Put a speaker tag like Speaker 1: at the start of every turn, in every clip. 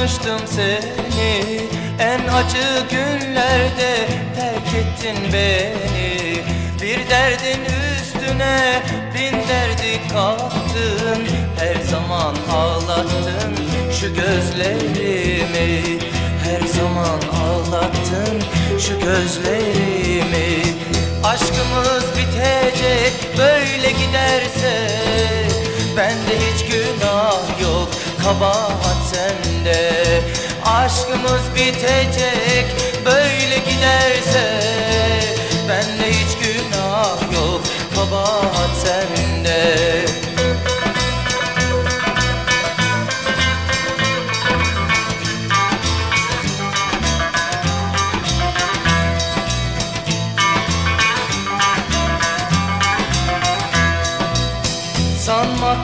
Speaker 1: sanmıştım seni. En acı günlerde terk ettin beni. Bir derdin üstüne bin derdi kattın. Her zaman ağlattın şu gözlerimi. Her zaman ağlattın şu gözlerimi. Aşkımız bitecek böyle giderse Bende hiç günah yok kabahat sende. Aşkımız bitecek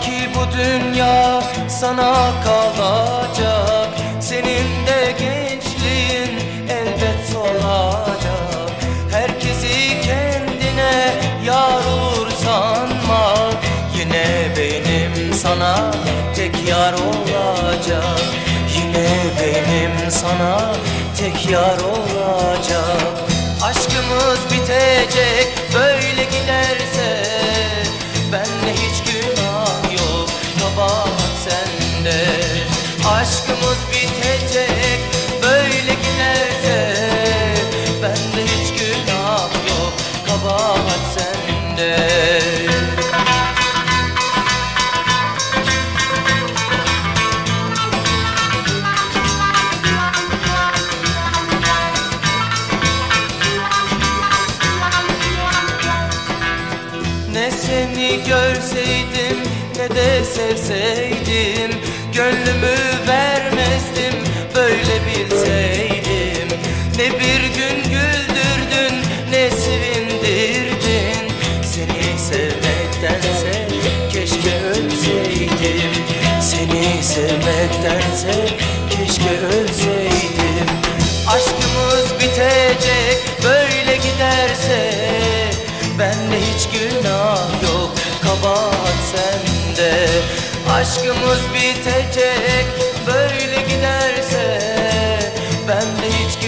Speaker 1: ki bu dünya sana kalacak. Senin de gençliğin elbet solacak Herkesi kendine yar olur sanma Yine benim sana tek yar olacak. Yine benim sana tek yar olacak. Aşkımız bitecek böyle Aşkımız bitecek böyle giderse Bende hiç günah yok kabahat sende. Ne seni görseydim ne de sevseydim Gönlümü vermezdim böyle bilseydim. Ne bir gün güldürdün ne sevindirdin. Seni sevmektense keşke ölseydim. Seni sevmektense Aşkımız bitecek böyle giderse Ben de hiç